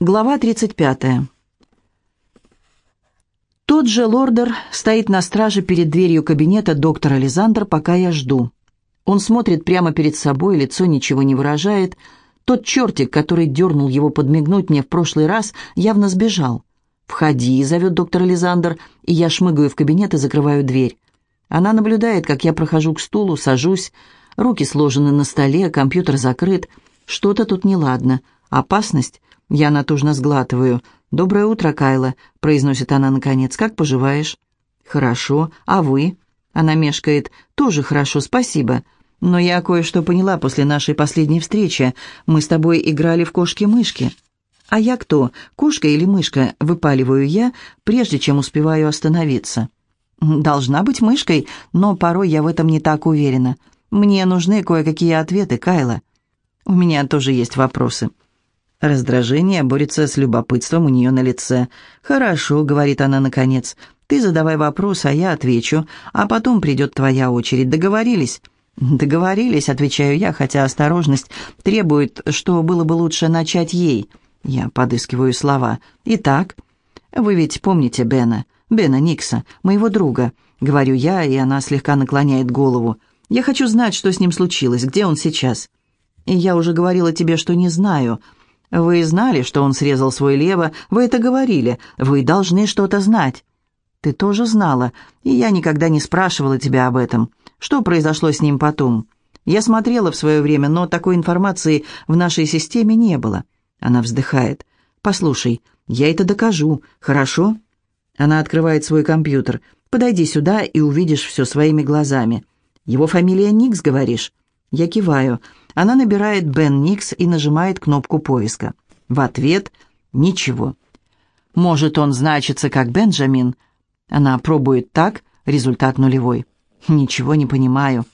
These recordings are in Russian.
Глава 35. Тот же Лордер стоит на страже перед дверью кабинета доктора Лизандр, пока я жду. Он смотрит прямо перед собой, лицо ничего не выражает. Тот чертик, который дернул его подмигнуть мне в прошлый раз, явно сбежал. «Входи», — зовет доктор Лизандр, и я шмыгаю в кабинет и закрываю дверь. Она наблюдает, как я прохожу к стулу, сажусь, руки сложены на столе, компьютер закрыт. Что-то тут неладно. Опасность? Я натужно сглатываю. «Доброе утро, Кайла», — произносит она наконец. «Как поживаешь?» «Хорошо. А вы?» Она мешкает. «Тоже хорошо, спасибо. Но я кое-что поняла после нашей последней встречи. Мы с тобой играли в кошки-мышки». «А я кто? Кошка или мышка?» — выпаливаю я, прежде чем успеваю остановиться. «Должна быть мышкой, но порой я в этом не так уверена. Мне нужны кое-какие ответы, Кайла. У меня тоже есть вопросы». Раздражение борется с любопытством у нее на лице. «Хорошо», — говорит она наконец. «Ты задавай вопрос, а я отвечу, а потом придет твоя очередь. Договорились?» «Договорились», — отвечаю я, хотя осторожность требует, что было бы лучше начать ей. Я подыскиваю слова. «Итак, вы ведь помните Бена, Бена Никса, моего друга?» Говорю я, и она слегка наклоняет голову. «Я хочу знать, что с ним случилось, где он сейчас?» «И я уже говорила тебе, что не знаю», — вы знали, что он срезал свой лево, вы это говорили, вы должны что-то знать. Ты тоже знала, и я никогда не спрашивала тебя об этом. Что произошло с ним потом? Я смотрела в свое время, но такой информации в нашей системе не было. Она вздыхает. Послушай, я это докажу, хорошо? Она открывает свой компьютер. Подойди сюда и увидишь все своими глазами. Его фамилия Никс, говоришь? Я киваю. Она набирает Бен Никс и нажимает кнопку поиска. В ответ ничего. Может, он значится как Бенджамин? Она пробует так, результат нулевой. Ничего не понимаю.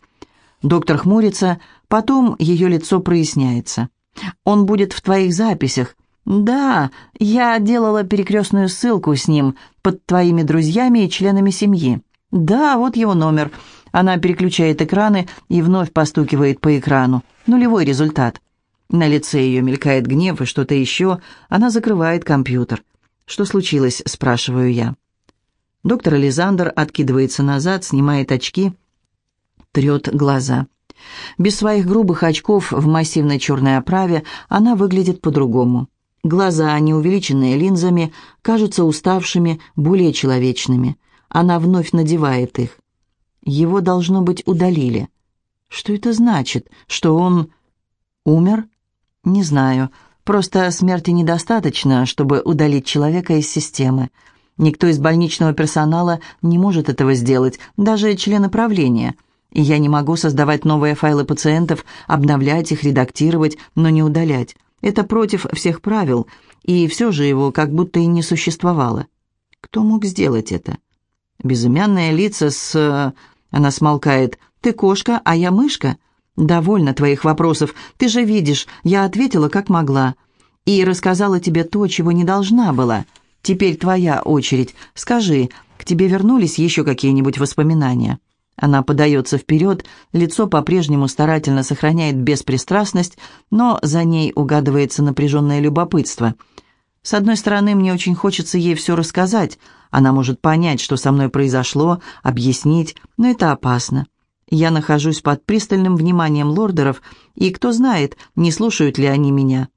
Доктор хмурится, потом ее лицо проясняется. Он будет в твоих записях. Да, я делала перекрестную ссылку с ним под твоими друзьями и членами семьи. Да, вот его номер. Она переключает экраны и вновь постукивает по экрану. Нулевой результат. На лице ее мелькает гнев и что-то еще. Она закрывает компьютер. «Что случилось?» – спрашиваю я. Доктор Ализандр откидывается назад, снимает очки, трет глаза. Без своих грубых очков в массивной черной оправе она выглядит по-другому. Глаза, не увеличенные линзами, кажутся уставшими, более человечными. Она вновь надевает их. Его, должно быть, удалили. Что это значит? Что он умер? Не знаю. Просто смерти недостаточно, чтобы удалить человека из системы. Никто из больничного персонала не может этого сделать, даже члены правления. И я не могу создавать новые файлы пациентов, обновлять их, редактировать, но не удалять. Это против всех правил, и все же его как будто и не существовало. Кто мог сделать это? Безымянные лица с она смолкает. «Ты кошка, а я мышка?» «Довольно твоих вопросов. Ты же видишь, я ответила, как могла. И рассказала тебе то, чего не должна была. Теперь твоя очередь. Скажи, к тебе вернулись еще какие-нибудь воспоминания?» Она подается вперед, лицо по-прежнему старательно сохраняет беспристрастность, но за ней угадывается напряженное любопытство – с одной стороны, мне очень хочется ей все рассказать. Она может понять, что со мной произошло, объяснить, но это опасно. Я нахожусь под пристальным вниманием лордеров, и кто знает, не слушают ли они меня.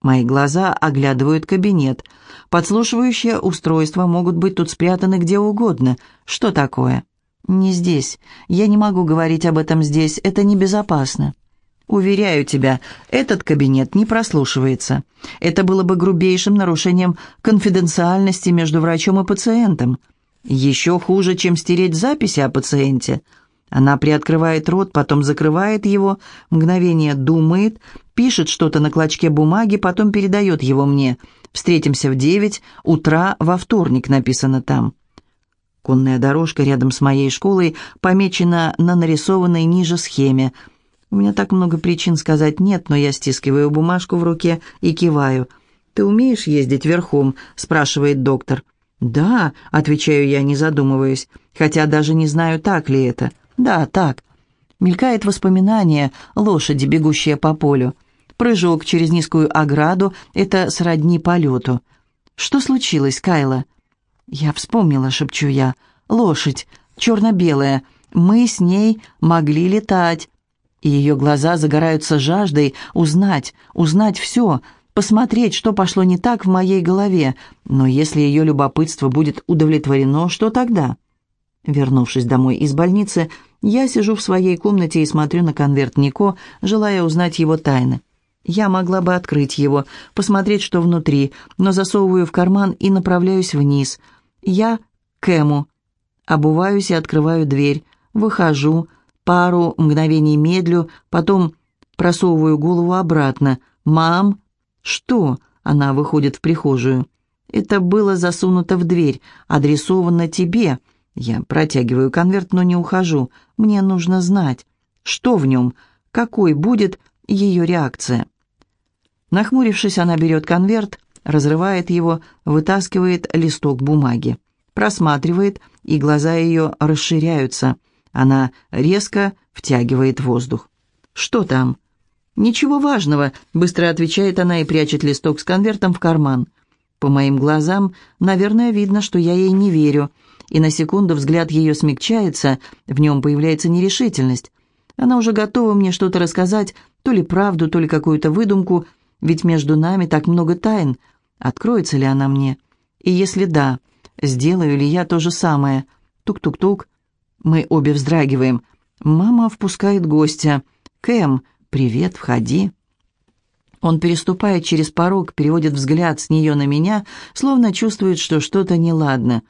Мои глаза оглядывают кабинет. Подслушивающие устройства могут быть тут спрятаны где угодно. Что такое? Не здесь. Я не могу говорить об этом здесь. Это небезопасно. Уверяю тебя, этот кабинет не прослушивается. Это было бы грубейшим нарушением конфиденциальности между врачом и пациентом. Еще хуже, чем стереть записи о пациенте. Она приоткрывает рот, потом закрывает его, мгновение думает, пишет что-то на клочке бумаги, потом передает его мне. «Встретимся в девять утра во вторник», написано там. Конная дорожка рядом с моей школой помечена на нарисованной ниже схеме – у меня так много причин сказать «нет», но я стискиваю бумажку в руке и киваю. «Ты умеешь ездить верхом?» – спрашивает доктор. «Да», – отвечаю я, не задумываясь, хотя даже не знаю, так ли это. «Да, так». Мелькает воспоминание лошади, бегущие по полю. Прыжок через низкую ограду — это сродни полету. «Что случилось, Кайла?» «Я вспомнила», — шепчу я. «Лошадь, черно-белая. Мы с ней могли летать». И ее глаза загораются жаждой узнать, узнать все, посмотреть, что пошло не так в моей голове. Но если ее любопытство будет удовлетворено, что тогда? Вернувшись домой из больницы, я сижу в своей комнате и смотрю на конверт Нико, желая узнать его тайны. Я могла бы открыть его, посмотреть, что внутри, но засовываю в карман и направляюсь вниз. Я к Эму. Обуваюсь и открываю дверь. Выхожу, пару мгновений медлю, потом просовываю голову обратно. «Мам!» «Что?» — она выходит в прихожую. «Это было засунуто в дверь, адресовано тебе». Я протягиваю конверт, но не ухожу. Мне нужно знать, что в нем, какой будет ее реакция. Нахмурившись, она берет конверт, разрывает его, вытаскивает листок бумаги. Просматривает, и глаза ее расширяются. Она резко втягивает воздух. «Что там?» «Ничего важного», — быстро отвечает она и прячет листок с конвертом в карман. По моим глазам, наверное, видно, что я ей не верю, и на секунду взгляд ее смягчается, в нем появляется нерешительность. Она уже готова мне что-то рассказать, то ли правду, то ли какую-то выдумку, ведь между нами так много тайн. Откроется ли она мне? И если да, сделаю ли я то же самое? Тук-тук-тук. Мы обе вздрагиваем. Мама впускает гостя. «Кэм, привет, входи». Он переступает через порог, переводит взгляд с нее на меня, словно чувствует, что что-то неладно.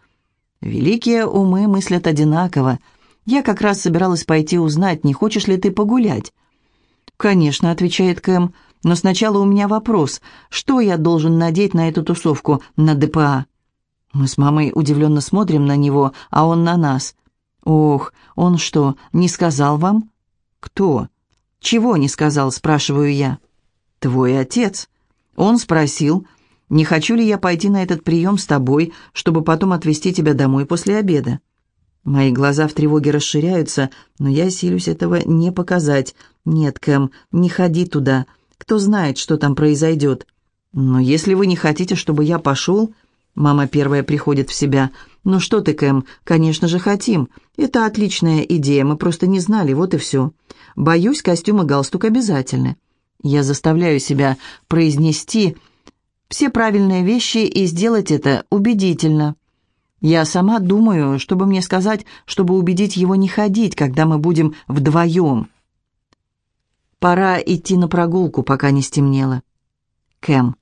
Великие умы мыслят одинаково. Я как раз собиралась пойти узнать, не хочешь ли ты погулять. «Конечно», — отвечает Кэм, но сначала у меня вопрос. Что я должен надеть на эту тусовку на ДПА? Мы с мамой удивленно смотрим на него, а он на нас. Ох, он что, не сказал вам? Кто? Чего не сказал, спрашиваю я. Твой отец. Он спросил, не хочу ли я пойти на этот прием с тобой, чтобы потом отвезти тебя домой после обеда. Мои глаза в тревоге расширяются, но я силюсь этого не показать. Нет, Кэм, не ходи туда. Кто знает, что там произойдет. Но если вы не хотите, чтобы я пошел... Мама первая приходит в себя. «Ну что ты, Кэм, конечно же хотим. Это отличная идея, мы просто не знали, вот и все. Боюсь, костюм и галстук обязательны». Я заставляю себя произнести все правильные вещи и сделать это убедительно. Я сама думаю, чтобы мне сказать, чтобы убедить его не ходить, когда мы будем вдвоем. Пора идти на прогулку, пока не стемнело. Кэм.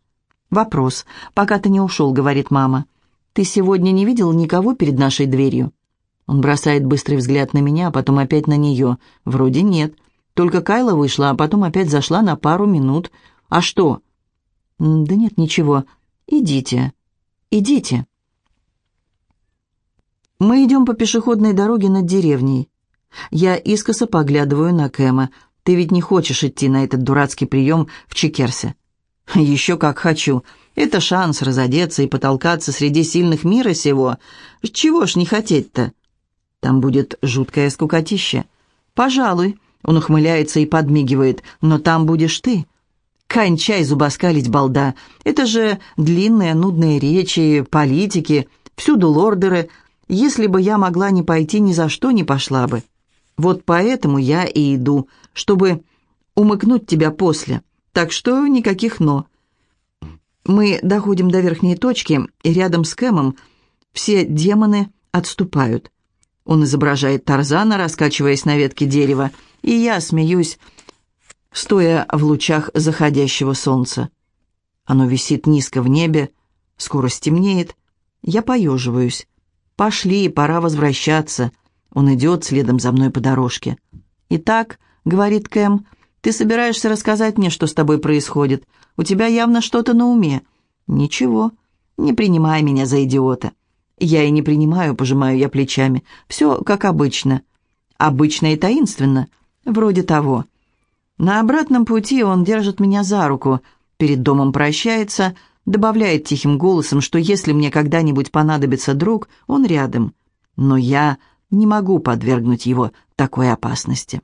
Вопрос. Пока ты не ушел, говорит мама. Ты сегодня не видел никого перед нашей дверью? Он бросает быстрый взгляд на меня, а потом опять на нее. Вроде нет. Только Кайла вышла, а потом опять зашла на пару минут. А что? Да нет, ничего. Идите. Идите. Мы идем по пешеходной дороге над деревней. Я искоса поглядываю на Кэма. Ты ведь не хочешь идти на этот дурацкий прием в Чекерсе?» «Еще как хочу. Это шанс разодеться и потолкаться среди сильных мира сего. Чего ж не хотеть-то?» «Там будет жуткое скукотище». «Пожалуй», — он ухмыляется и подмигивает, «но там будешь ты». «Кончай зубоскалить, балда. Это же длинные нудные речи, политики, всюду лордеры. Если бы я могла не пойти, ни за что не пошла бы». Вот поэтому я и иду, чтобы умыкнуть тебя после. Так что никаких «но». Мы доходим до верхней точки, и рядом с Кэмом все демоны отступают. Он изображает Тарзана, раскачиваясь на ветке дерева, и я смеюсь, стоя в лучах заходящего солнца. Оно висит низко в небе, скоро стемнеет. Я поеживаюсь. «Пошли, пора возвращаться. Он идет следом за мной по дорожке. «Итак», — говорит Кэм, — «ты собираешься рассказать мне, что с тобой происходит? У тебя явно что-то на уме». «Ничего, не принимай меня за идиота». «Я и не принимаю», — пожимаю я плечами. «Все как обычно». «Обычно и таинственно?» «Вроде того». На обратном пути он держит меня за руку, перед домом прощается, добавляет тихим голосом, что если мне когда-нибудь понадобится друг, он рядом. Но я не могу подвергнуть его такой опасности.